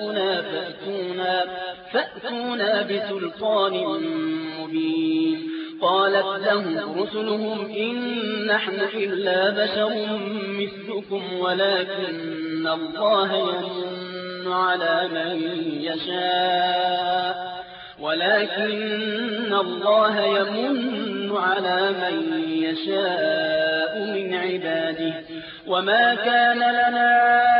آباؤنا فأتونا, فأتونا بسلطان مبين. قالت لهم رسلهم إن نحن إلا بشر مثلكم ولكن الله يمن على من يشاء. ولكن الله يمن على من يشاء من عباده. وما كان لنا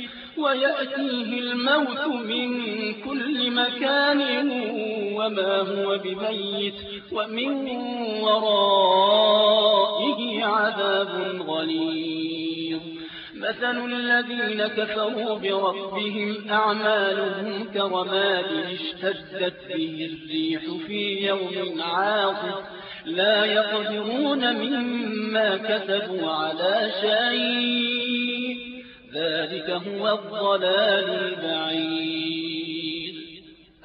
ويأتيه الموت من كل مكان وما هو بميت ومن ورائه عذاب غليظ. مثل الذين كفروا بربهم أعمالهم كرماد اشتدت به الريح في يوم عاصف. لا يقدرون مما كسبوا على شيء. ذلك هو الضلال البعيد.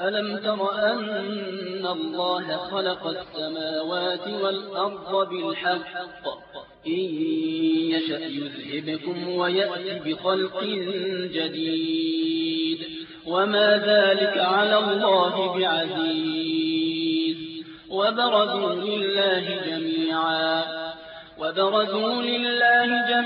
ألم تر أن الله خلق السماوات والأرض بالحق؟ إن يشأ يذهبكم ويأتي بخلق جديد. وما ذلك على الله بعزيز. وبرزوا لله جميعا. وبرزوا لله جميعا.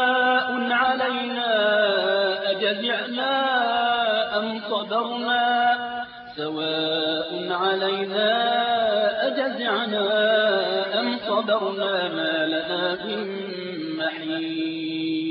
أجزعنا أم صبرنا؟ سواء علينا أجزعنا أم صبرنا ما لنا من محيص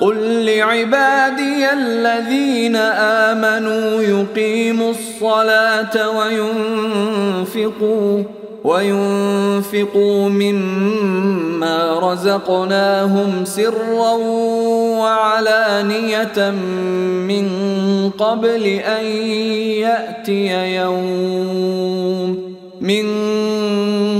قل لعبادي الذين آمنوا يقيموا الصلاة وينفقوا وينفقوا مما رزقناهم سرا وعلانية من قبل أن يأتي يوم من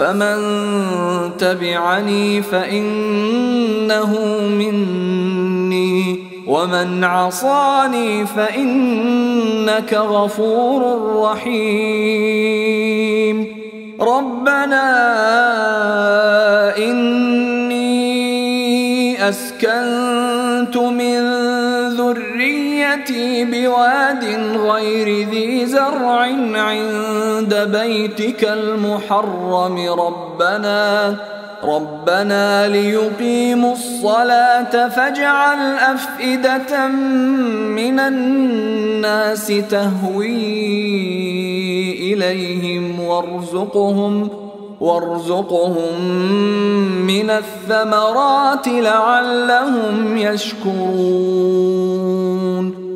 فمن تبعني فإنه مني ومن عصاني فإنك غفور رحيم. ربنا إني أسكنت من ذريتي بواد غير ذي زرع عند بيتك المحرم. ربنا ربنا ليقيموا الصلاة فاجعل أفئدة من الناس تهوي إليهم وارزقهم وارزقهم من الثمرات لعلهم يشكرون.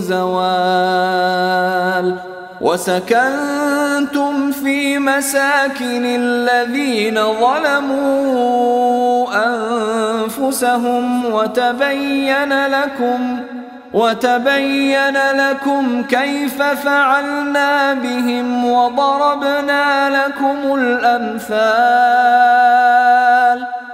زوال وسكنتم في مساكن الذين ظلموا أنفسهم وتبين لكم وتبين لكم كيف فعلنا بهم وضربنا لكم الأمثال.